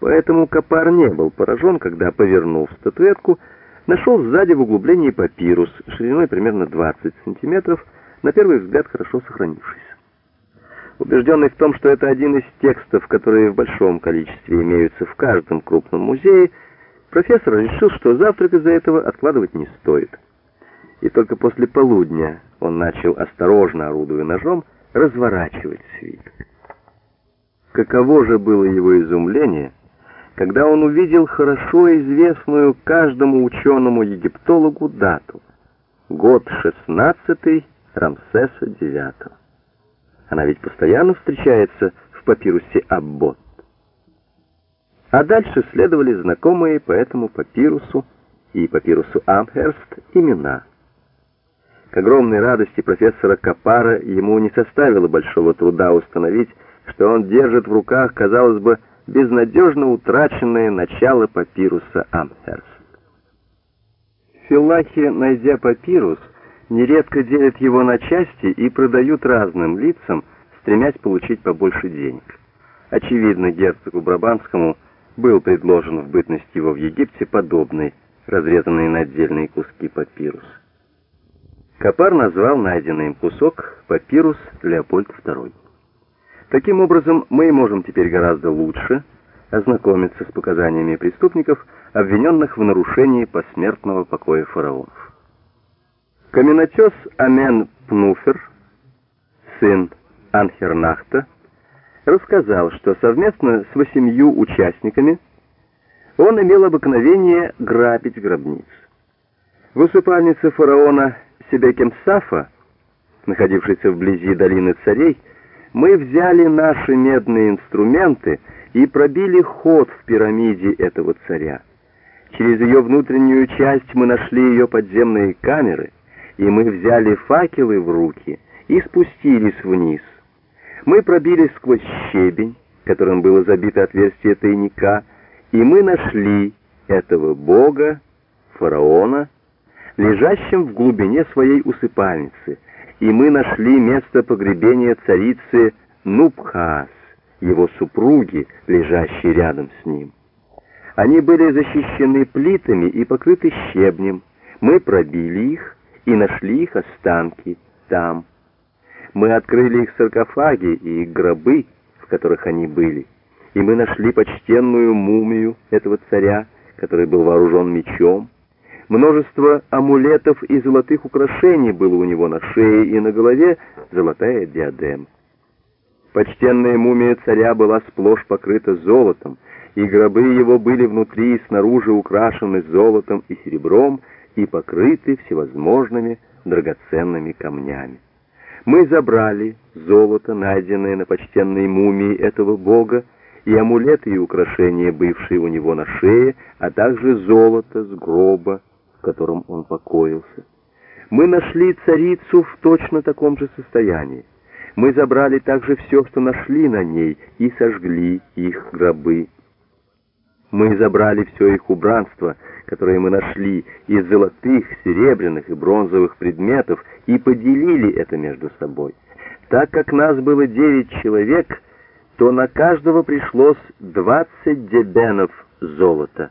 Поэтому Капар не был поражен, когда, повернув статуэтку, нашел сзади в углублении папирус, шириной примерно 20 сантиметров, на первый взгляд хорошо сохранившийся. Убежденный в том, что это один из текстов, которые в большом количестве имеются в каждом крупном музее, профессор решил, что завтрак из-за этого откладывать не стоит. И только после полудня он начал, осторожно орудуя ножом, разворачивать свиток. Каково же было его изумление, когда он увидел хорошо известную каждому ученому-египтологу дату — год 16 Рамсеса IX. Она ведь постоянно встречается в папирусе Аббот. А дальше следовали знакомые по этому папирусу и папирусу Амхерст имена. К огромной радости профессора Капара ему не составило большого труда установить, что он держит в руках, казалось бы, безнадежно утраченное начало папируса Амхерст. Филахи, найдя папирус, нередко делят его на части и продают разным лицам, стремясь получить побольше денег. Очевидно, герцогу Брабанскому был предложен в бытность его в Египте подобный, разрезанный на отдельные куски папирус. Капар назвал найденный им кусок папирус Леопольд II. Таким образом, мы можем теперь гораздо лучше ознакомиться с показаниями преступников, обвиненных в нарушении посмертного покоя фараонов. Каменотес Амен Пнуфер, сын Анхернахта, рассказал, что совместно с восемью участниками он имел обыкновение грабить гробницы. В усыпальнице фараона Себекемсафа, находившейся вблизи долины царей, мы взяли наши медные инструменты и пробили ход в пирамиде этого царя. Через ее внутреннюю часть мы нашли ее подземные камеры, и мы взяли факелы в руки и спустились вниз. Мы пробились сквозь щебень, которым было забито отверстие тайника, и мы нашли этого бога, фараона, лежащим в глубине своей усыпальницы, и мы нашли место погребения царицы Нубхаас, его супруги, лежащей рядом с ним. Они были защищены плитами и покрыты щебнем. Мы пробили их и нашли их останки там. Мы открыли их саркофаги и гробы, в которых они были, и мы нашли почтенную мумию этого царя, который был вооружен мечом, Множество амулетов и золотых украшений было у него на шее и на голове, золотая диадема. Почтенная мумия царя была сплошь покрыта золотом, и гробы его были внутри и снаружи украшены золотом и серебром и покрыты всевозможными драгоценными камнями. Мы забрали золото, найденное на почтенной мумии этого бога, и амулеты и украшения, бывшие у него на шее, а также золото с гроба, в котором он покоился. Мы нашли царицу в точно таком же состоянии. Мы забрали также все, что нашли на ней, и сожгли их гробы. Мы забрали все их убранство, которое мы нашли, из золотых, серебряных и бронзовых предметов, и поделили это между собой. Так как нас было девять человек, то на каждого пришлось двадцать дебенов золота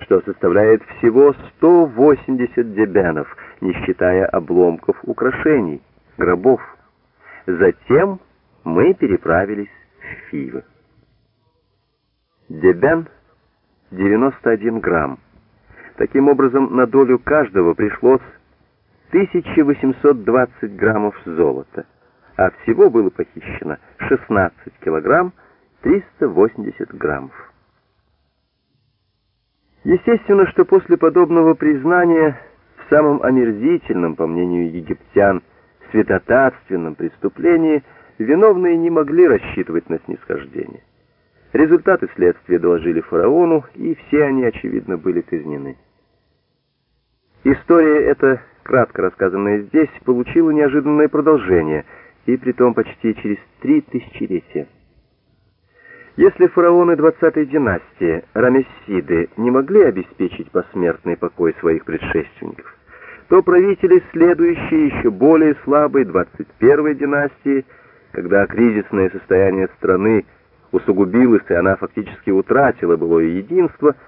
что составляет всего 180 дебенов, не считая обломков украшений, гробов. Затем мы переправились в Фивы. Дебен 91 грамм. Таким образом, на долю каждого пришлось 1820 граммов золота, а всего было похищено 16 килограмм 380 граммов. Естественно, что после подобного признания в самом омерзительном, по мнению египтян, святотатственном преступлении виновные не могли рассчитывать на снисхождение. Результаты следствия доложили фараону, и все они, очевидно, были казнены. История эта, кратко рассказанная здесь, получила неожиданное продолжение, и притом почти через три тысячелетия. Если фараоны 20-й династии, Рамессиды, не могли обеспечить посмертный покой своих предшественников, то правители, следующие еще более слабой 21-й династии, когда кризисное состояние страны усугубилась, и она фактически утратила былое единство –